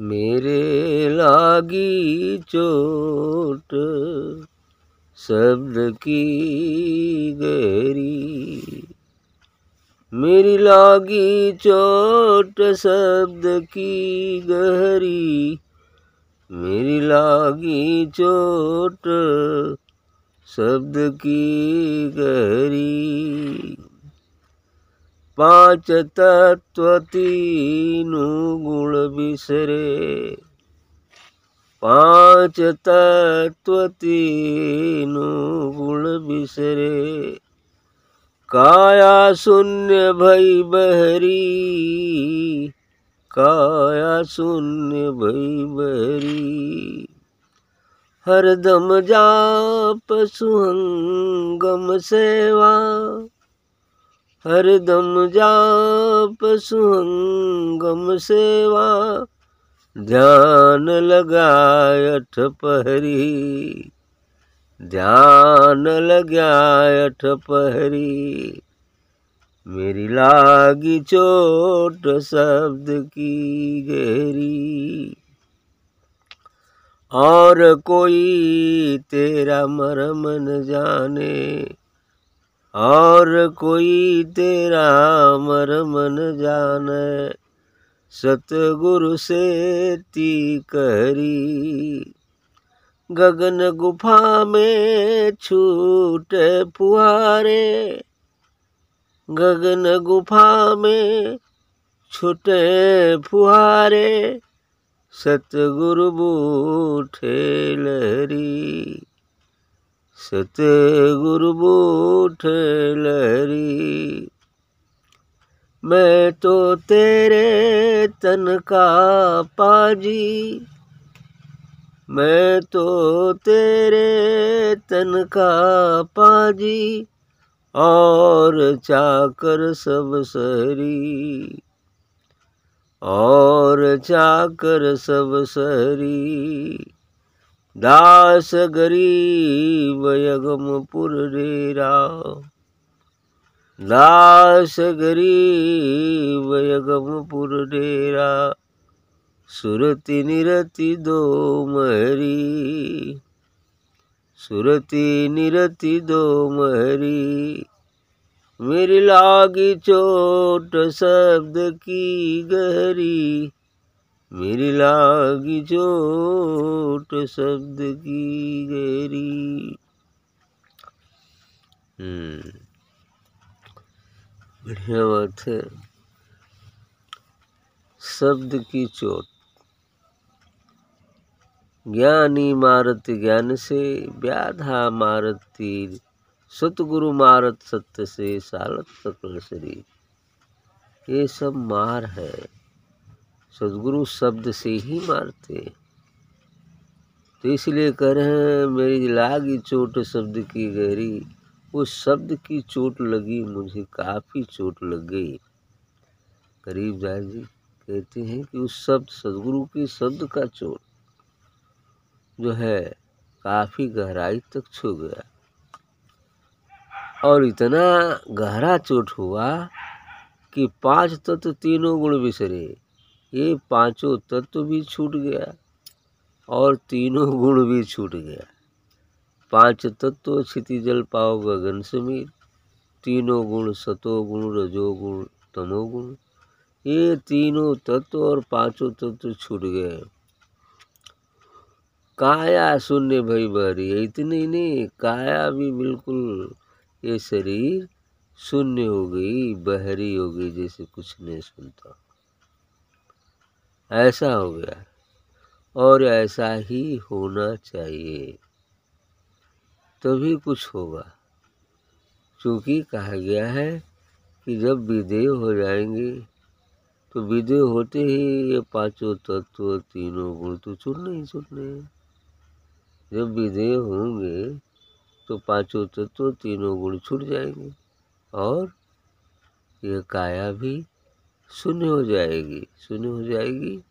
मेरे लागी चोट, शब्द की गहरी। मेरी लागी चोट, शब्द की गहरी। मेरी लागी चोट, शब्द की गहरी। पाँच तत्व तीन गुण बिसरे। पाँच तत्व तीन गुण बिसरे। काया शून्य भई बहरी काया शून्य भई बहरी हरदम जाप सुहंगम सेवा। हरदम जाप सुहंगम सेवा, ध्यान लगायठ पहरी। ध्यान लगायठ पहरी। मेरी लागी चोट शब्द की गहरी। और कोई तेरा मरम न जाने और कोई तेरा मरम न जाने। सतगुरु से ती करी गगन गुफा में छूटे फुहारे गगन गुफा में छूटे फुहारे सतगुरु बूठे लहरी। सतगुरु बूठे लहरी। मैं तो तेरे तन का पाजी। मैं तो तेरे तन का पाजी और चाकर सब सरी और चाकर सब सरी दास गरीब यगमपुर डेरा। दास गरीब यगमपुर डेरा। सुरति निरति दो महरी। सुरति निरति दो महरी। मेरी लागी चोट शब्द की गहरी। मेरी लागी चोट शब्द की गहरी। हम्म बढ़िया बात है। शब्द की चोट। ज्ञानी मारत ज्ञान से, व्याधा मारत तीर। सतगुरु मारत सत्य से सालत सकल शरीर। ये सब मार है। सदगुरु शब्द से ही मारते तो इसलिए कह रहे हैं, मेरी लागी चोट शब्द की गहरी उस शब्द की चोट लगी, मुझे काफ़ी चोट लग गई। गरीब दास जी कहते हैं कि उस शब्द, सदगुरु के शब्द का चोट जो है, काफ़ी गहराई तक छू गया। और इतना गहरा चोट हुआ कि पाँच तत्व तो तीनों गुण बिसरे। ये पाँचों तत्व तो भी छूट गया और तीनों गुण भी छूट गया। पाँच तत्व क्षिति जल पाओ गगन समीर, तीनों गुण सतो गुण रजोगुण तमोगुण ये तीनों तत्व और पाँचों तत्व छूट गए। काया शून्य भई बहरी इतनी नहीं, काया भी बिल्कुल, ये शरीर शून्य हो गई, बहरी हो गई, जैसे कुछ नहीं सुनता। ऐसा हो गया। और ऐसा ही होना चाहिए। तभी कुछ होगा। क्योंकि कहा गया है कि जब विदेय हो जाएँगे तो विदेय होते ही ये पाँचों तत्व, तीनों गुण तो छूटने ही छूटने जब विदेय होंगे तो पाँचों तत्व, तीनों गुण छूट जाएँगे। और यह काया भी शून्य हो जाएगी शून्य हो जाएगी।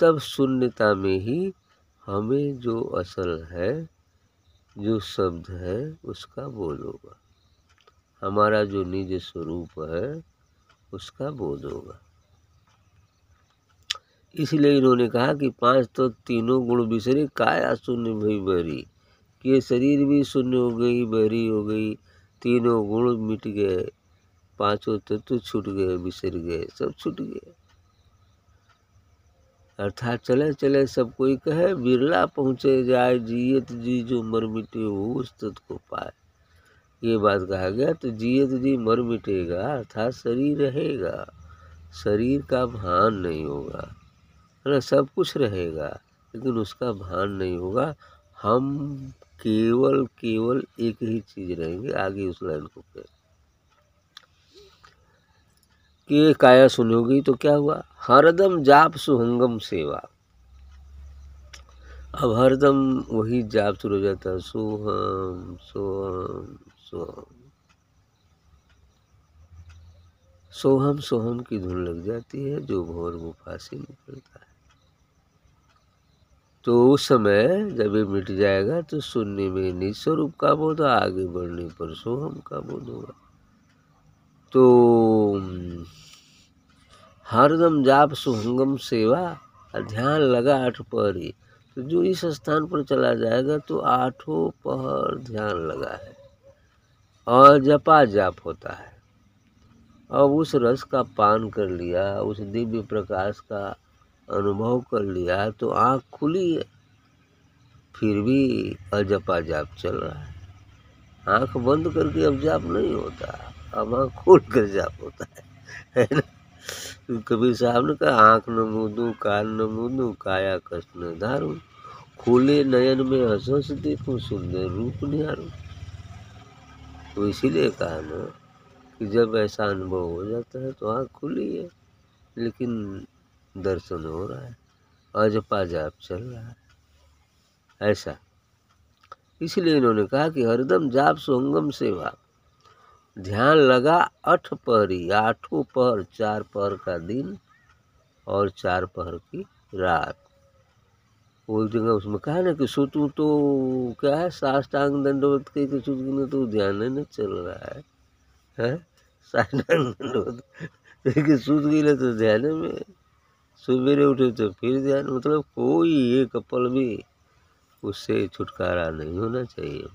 तब शून्यता में ही हमें जो असल है, जो शब्द है, उसका बोध होगा। हमारा जो निज स्वरूप है, उसका बोध होगा। इसलिए इन्होंने कहा कि पाँच तो तीनों गुण बिसरे, काया शून्य भई बरी। कि ये शरीर भी शून्य हो गई बहरी हो गई, तीनों गुण मिट गए। पाँचों तत्व छूट गए, बिसर गए, सब छूट गए। अर्थात चले चले, सब कोई कहे, बिरला पहुँचे, जाए, जियत जी जो मर मिटे, वो उस तत्व को पाए। ये बात कहा गया तो जियत जी मर मिटेगा, अर्थात शरीर रहेगा। शरीर का भान नहीं होगा, है ना? सब कुछ रहेगा, लेकिन उसका भान नहीं होगा। हम केवल केवल एक ही चीज़ रहेंगे, आगे उस लाइन को कह कि काया सुनोगी तो क्या हुआ? हरदम जाप सुहंगम सेवा। अब हरदम वही जाप शुरू हो जाता है, सोहम सोहम सोहम। सोहम सोहम की धुन लग जाती है, जो भोर गुफा से निकलता है। तो उस समय जब ये मिट जाएगा तो सुनने में निस्वरूप का बोध, आगे बढ़ने पर सोहम का बोध होगा। तो हरदम जाप सुहंगम सेवा, ध्यान लगा आठ पहर। ही तो जो इस स्थान पर चला जाएगा तो आठों पहर ध्यान लगा है। और जपा जाप होता है। अब उस रस का पान कर लिया, उस दिव्य प्रकाश का अनुभव कर लिया तो आँख खुली है। फिर भी अजपा जाप चल रहा है। आँख बंद करके अब जाप नहीं होता। आँख खोल कर जाप होता है ना? कबीर साहब ने कहा, आँख न मूदू, कान न मूदू, काया कष्ट न धारू, खुले नयन में हंस हंस देखूँ, सुंदर रूप निहारू। तो इसीलिए कहा ना कि जब ऐसा अनुभव हो जाता है तो आँख खुली है, लेकिन दर्शन हो रहा है अजपा जाप चल रहा है। ऐसा। इसलिए इन्होंने कहा कि हरदम जाप सोंगम सेवा। ध्यान लगा, अठ पहरी, आठों पहर, चार पहर का दिन और चार पहर की रात। वो जगह उसमें कहा ना कि सुतू तो क्या है? साष्टांग दंडवत के सुत में तो ध्यान न, चल रहा है। साष्टांग दंडवत लेकिन सुत गई तो ध्यान में। सवेरे उठे तो फिर ध्यान मतलब कोई एक पल भी उससे छुटकारा नहीं होना चाहिए।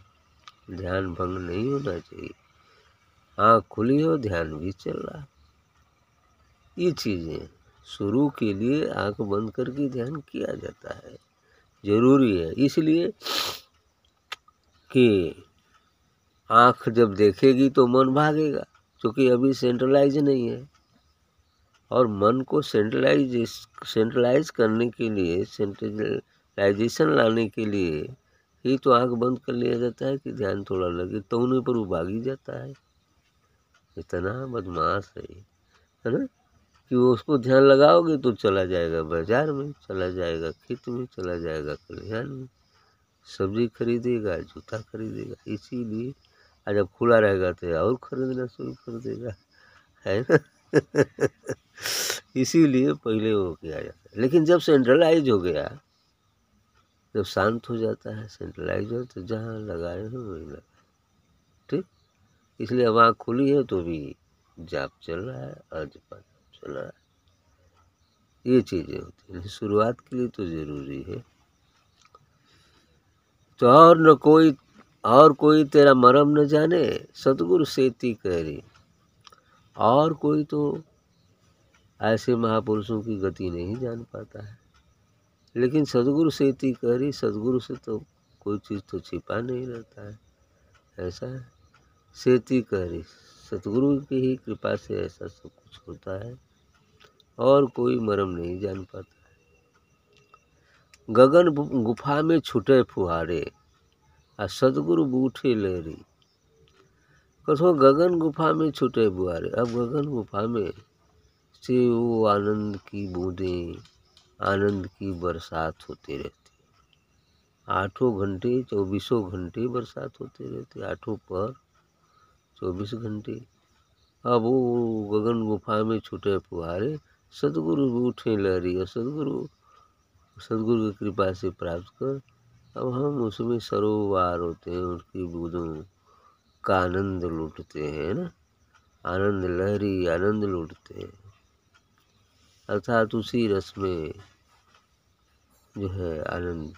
ध्यान भंग नहीं होना चाहिए। आँख खुली हो ध्यान भी चल रहा ये चीज़ें शुरू के लिए आँख बंद करके ध्यान किया जाता है। ज़रूरी है, इसलिए कि आँख जब देखेगी तो मन भागेगा, क्योंकि अभी सेंट्रलाइज नहीं है। और मन को सेंट्रलाइज सेंट्रलाइज करने के लिए सेंट्रलाइजेशन लाने के लिए ही तो आँख बंद कर लिया जाता है कि ध्यान थोड़ा लगे तो उन्हें पर वो भाग ही जाता है। इतना बदमाश है है ना? कि वो उसको ध्यान लगाओगे तो चला जाएगा बाज़ार में, चला जाएगा खेत में, चला जाएगा खलिहान में। सब्ज़ी खरीदेगा, जूता खरीदेगा, इसीलिए आज जब खुला रहेगा तो और खरीदना शुरू कर देगा, है ना? इसीलिए पहले वो किया जाता है। लेकिन जब सेंट्रलाइज हो गया, जब शांत हो जाता है सेंट्रलाइज हो तो जहाँ लगाए हो वही लगा इसलिए अब आँख खुली है तो भी जाप चल रहा है, आज पाठ चल रहा है। ये चीज़ें होती हैं। शुरुआत के लिए तो ज़रूरी है। तो और न कोई, और कोई तेरा मरम न जाने, सतगुरु सेती कह रही और कोई तो ऐसे महापुरुषों की गति नहीं जान पाता है। लेकिन सदगुरु सेती कह रही सदगुरु से तो कोई चीज़ तो छिपा नहीं रहता है। ऐसा है? सेती कह रही सतगुरु की ही कृपा से ऐसा सब कुछ होता है और कोई मरम नहीं जान पाता है। गगन गुफा में छुटे फुहारे, आ सतगुरु बूठे लहरी। कथो गगन गुफा में छुटे बुआरे अब गगन गुफा में से वो आनंद की बूंदें, आनंद की बरसात होती रहती। आठों घंटे, चौबीसों घंटे बरसात होती रहती, आठों पर चौबीस घंटे। अब वो गगन गुफा में छुटे फुहारे सदगुरु उठे लहरी, और सदगुरु सदगुरु की कृपा से प्राप्त कर, अब हम उसमें सरोवार होते हैं, उनकी बूंदों का आनंद लूटते हैं ना? आनंद लहरी, आनंद लूटते हैं। अर्थात उसी रस में जो है आनंद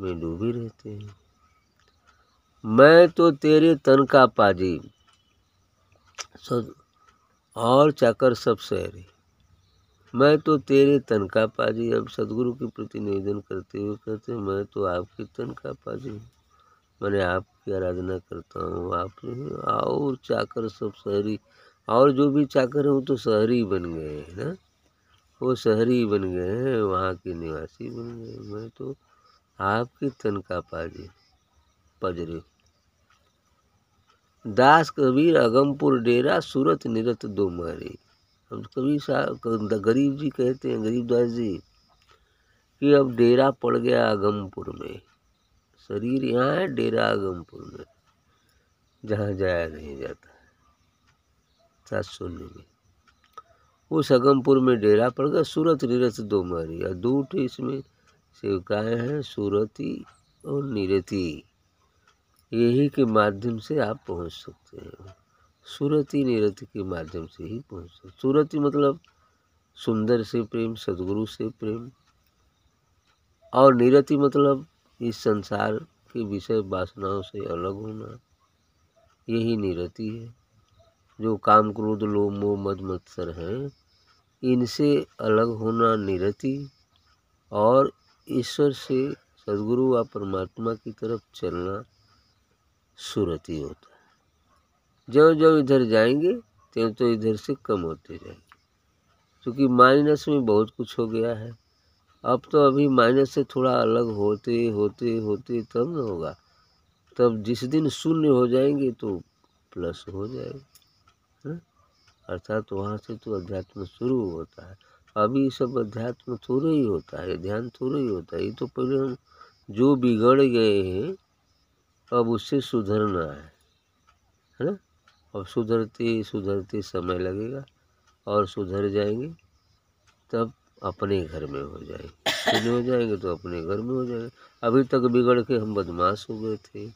में डूबे रहते हैं। मैं तो तेरे तन का पाजी और चाकर सब शहरी। मैं तो तेरे तन का पाजी। अब सदगुरु के प्रति निवेदन करते हुए कहते हैं, मैं तो आपके तन का पाजी हूँ। मैंने आपकी आराधना करता हूँ, आप और चाकर सब शहरी। और जो भी चाकर हैं, वो तो शहरी बन गए हैं ना? वो शहरी बन गए हैं, वहाँ के निवासी बन गए मैं तो आपके तन का पाजी। पजरे दास कबीर अगमपुर डेरा, सूरत निरत दो मारी। हम कभी साहब गरीब जी कहते हैं, गरीब दास जी, कि अब डेरा पड़ गया आगमपुर में। शरीर यहाँ है, डेरा आगमपुर में। जहाँ जाया नहीं जाता। सात शून्य में। उस अगमपुर में डेरा पड़ गया, सूरत निरत दो मारी। और दो इसमें सेवकाएँ हैं, सूरती और नीरती। यही के माध्यम से आप पहुँच सकते हैं। सूरती निरति के माध्यम से ही पहुँच सकते। सूरती मतलब सुंदर से प्रेम, सदगुरु से प्रेम। और निरति मतलब इस संसार के विषय वासनाओं से अलग होना। यही निरति है जो काम क्रोध, लोभ, मोह, मद, मत्सर हैं, इनसे अलग होना निरति और ईश्वर से सदगुरु व परमात्मा की तरफ़ चलना सुरति होता है। जो जो इधर जाएँगे त्यों तो इधर से कम होते जाएँगे। क्योंकि माइनस में बहुत कुछ हो गया है। अब तो अभी माइनस से थोड़ा अलग होते होते होते तब न होगा। तब जिस दिन शून्य हो जाएँगे तो प्लस हो जाएगा। अर्थात तो वहाँ से तो अध्यात्म शुरू होता है। अभी सब अध्यात्म थोड़ा ही होता है, ध्यान थोड़ा ही होता है। ये तो पहले हम जो बिगड़ गए हैं अब उससे सुधरना है है ना? और सुधरते सुधरते समय लगेगा और सुधर जाएँगे, तब अपने घर में हो जाएँगे। फिर हो जाएँगे तो अपने घर में हो जाएँगे। अभी तक बिगड़ के हम बदमाश हो गए थे,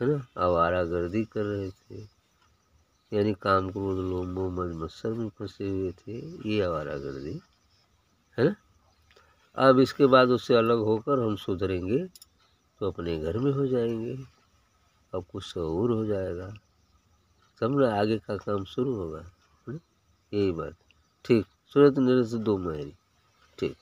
है ना? आवारा गर्दी कर रहे थे, यानी काम क्रोध लोग मोह मद मत्सर में फंसे हुए थे, ये आवारा गर्दी है ना? अब इसके बाद उससे अलग होकर हम सुधरेंगे तो अपने घर में हो जाएँगे। अब कुछ और हो जाएगा। तब ना आगे का काम शुरू होगा यही बात। ठीक, सूरत निरस दो मायरी ठीक।